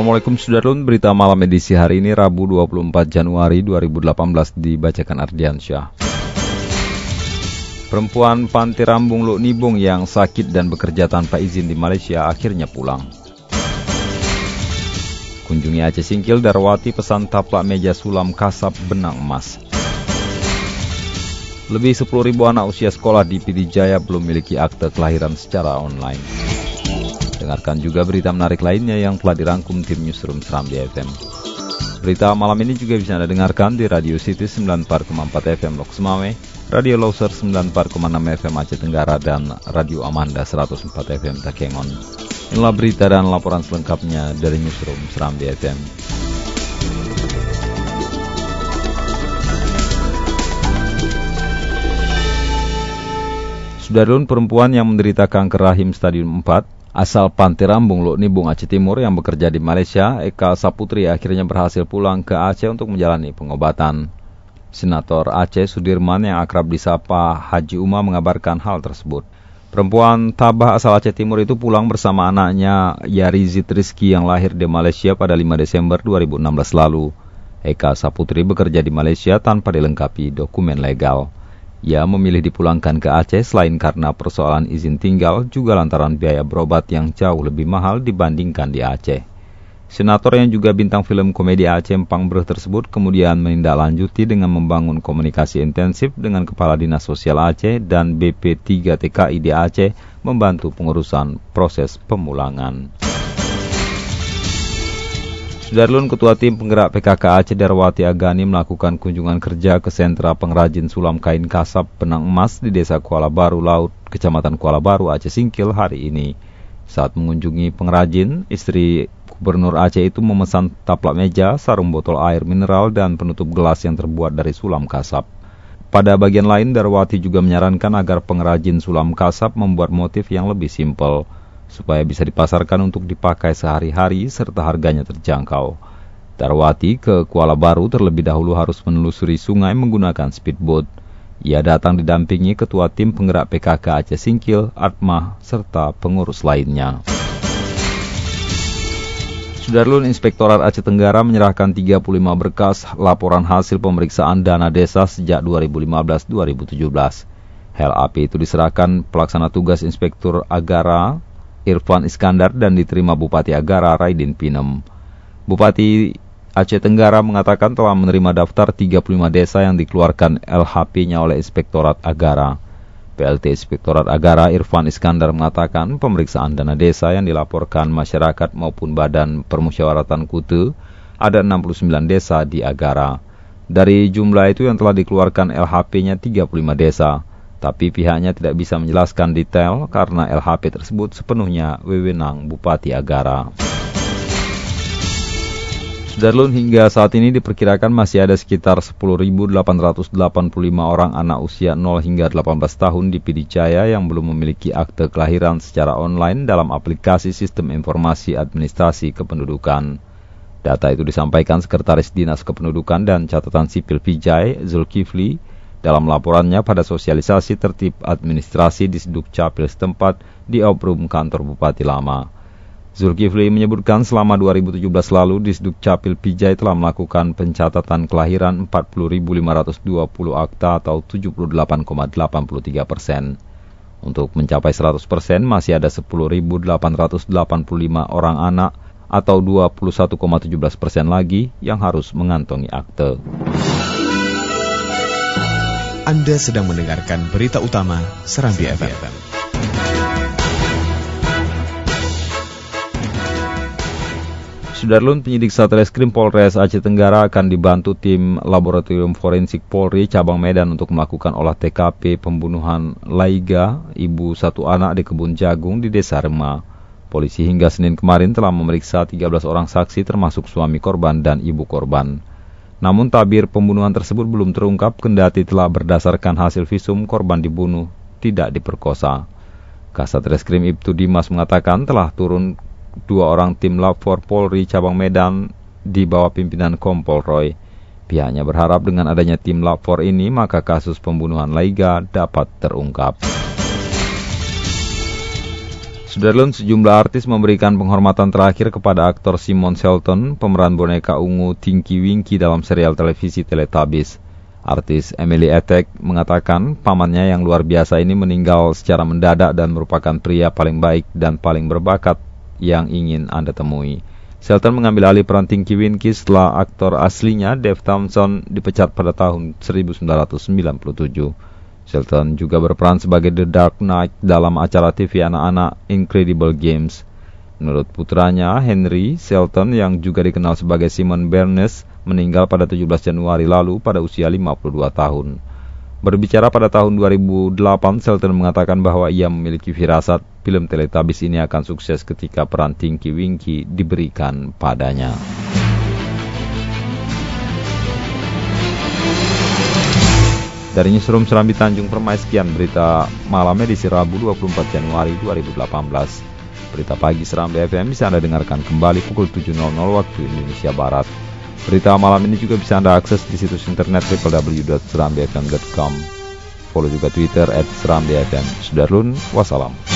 Assalamualaikum Sudarlun, berita malam edisi hari ini Rabu 24 Januari 2018 dibacakan Ardiansyah. Perempuan Panti Rambung Luk Nibung yang sakit dan bekerja tanpa izin di Malaysia akhirnya pulang. Kunjungi Aceh Singkil Darwati pesan taplak meja sulam kasap benang emas. Lebih 10.000 anak usia sekolah di Pidijaya belum memiliki akte kelahiran secara online. Dengarkan juga berita menarik lainnya yang telah dirangkum tim Newsroom Seram di FM. Berita malam ini juga bisa Anda dengarkan di Radio City 94,4 FM Lok Semawe, Radio Loser 94,6 FM Aceh Tenggara, dan Radio Amanda 104 FM Takengon. Inilah berita dan laporan selengkapnya dari Newsroom Seram di FM. Sudarun perempuan yang menderita kanker rahim stadium 4 Asal Pantai Rambung, Luk Nibung, Aceh Timur yang bekerja di Malaysia, Eka Saputri akhirnya berhasil pulang ke Aceh untuk menjalani pengobatan. Senator Aceh Sudirman yang akrab disapa Haji Uma mengabarkan hal tersebut. Perempuan tabah asal Aceh Timur itu pulang bersama anaknya Yarizid Rizki yang lahir di Malaysia pada 5 Desember 2016 lalu. Eka Saputri bekerja di Malaysia tanpa dilengkapi dokumen legal. Ia memilih dipulangkan ke Aceh selain karena persoalan izin tinggal juga lantaran biaya berobat yang jauh lebih mahal dibandingkan di Aceh. Senator yang juga bintang film komedi Aceh Empang tersebut kemudian menindaklanjuti dengan membangun komunikasi intensif dengan Kepala Dinas Sosial Aceh dan BP3 TKI di Aceh membantu pengurusan proses pemulangan. Sudarlun Ketua Tim Penggerak PKK Aceh Darwati Agani melakukan kunjungan kerja ke sentra pengrajin sulam kain kasap benang emas di Desa Kuala Baru Laut, Kecamatan Kuala Baru, Aceh Singkil hari ini. Saat mengunjungi pengrajin, istri Gubernur Aceh itu memesan taplak meja, sarung botol air mineral, dan penutup gelas yang terbuat dari sulam kasap. Pada bagian lain, Darwati juga menyarankan agar pengrajin sulam kasap membuat motif yang lebih simpel supaya bisa dipasarkan untuk dipakai sehari-hari serta harganya terjangkau. Darwati ke Kuala Baru terlebih dahulu harus menelusuri sungai menggunakan speedboat. Ia datang didampingi Ketua Tim Penggerak PKK Aceh Singkil, Atmah, serta pengurus lainnya. Sudarlun Inspektorat Aceh Tenggara menyerahkan 35 berkas laporan hasil pemeriksaan dana desa sejak 2015-2017. HLAP itu diserahkan pelaksana tugas Inspektur Agara Irfan Iskandar dan diterima Bupati Agara Raidin Pinem. Bupati Aceh Tenggara mengatakan telah menerima daftar 35 desa yang dikeluarkan LHP-nya oleh Inspektorat Agara. PLT Inspektorat Agara Irfan Iskandar mengatakan pemeriksaan dana desa yang dilaporkan masyarakat maupun badan permusyawaratan Kute ada 69 desa di Agara. Dari jumlah itu yang telah dikeluarkan LHP-nya 35 desa tapi pihaknya tidak bisa menjelaskan detail karena LHP tersebut sepenuhnya wewenang Bupati Agara. Sudarlun hingga saat ini diperkirakan masih ada sekitar 10.885 orang anak usia 0 hingga 18 tahun di Pidijaya yang belum memiliki akte kelahiran secara online dalam aplikasi Sistem Informasi Administrasi Kependudukan. Data itu disampaikan Sekretaris Dinas Kependudukan dan Catatan Sipil Vijay, Zulkifli, dalam laporannya pada sosialisasi tertib administrasi di Capil setempat di Obrum kantor Bupati Lama. Zulkifli menyebutkan selama 2017 lalu di Capil Pijai telah melakukan pencatatan kelahiran 40.520 akta atau 78,83 persen. Untuk mencapai 100 persen masih ada 10.885 orang anak atau 21,17 persen lagi yang harus mengantongi akte. Anda sedang mendengarkan berita utama Serambi, FM. Sudarlun penyidik Satreskrim Polres Aceh Tenggara akan dibantu tim Laboratorium Forensik Polri cabang Medan untuk melakukan olah TKP pembunuhan Laiga, ibu satu anak di kebun jagung di Desa Rema. Polisi hingga Senin kemarin telah memeriksa 13 orang saksi termasuk suami korban dan ibu korban. Namun tabir pembunuhan tersebut belum terungkap kendati telah berdasarkan hasil visum korban dibunuh, tidak diperkosa. Kasat Reskrim Ibtu Dimas mengatakan telah turun dua orang tim lapor Polri cabang Medan di bawah pimpinan Kompol Roy. Pihaknya berharap dengan adanya tim lapor ini maka kasus pembunuhan Laiga dapat terungkap. Sudarlun sejumlah artis memberikan penghormatan terakhir kepada aktor Simon Shelton, pemeran boneka ungu Tinky Winky dalam serial televisi Teletubbies. Artis Emily Etek mengatakan pamannya yang luar biasa ini meninggal secara mendadak dan merupakan pria paling baik dan paling berbakat yang ingin Anda temui. Shelton mengambil alih peran Tinky Winky setelah aktor aslinya Dave Thompson dipecat pada tahun 1997. Shelton juga berperan sebagai The Dark Knight dalam acara TV anak-anak Incredible Games. Menurut putranya, Henry Shelton yang juga dikenal sebagai Simon Bernes meninggal pada 17 Januari lalu pada usia 52 tahun. Berbicara pada tahun 2008, Shelton mengatakan bahwa ia memiliki firasat film Teletubbies ini akan sukses ketika peran Tinky Winky diberikan padanya. Dari Newsroom Serambi Tanjung Permai, sekian berita malam edisi Rabu 24 Januari 2018. Berita pagi Serambi FM bisa Anda dengarkan kembali pukul 7.00 waktu Indonesia Barat. Berita malam ini juga bisa Anda akses di situs internet www.serambifm.com. Follow juga Twitter at Serambifm. Sudarlun, wassalam.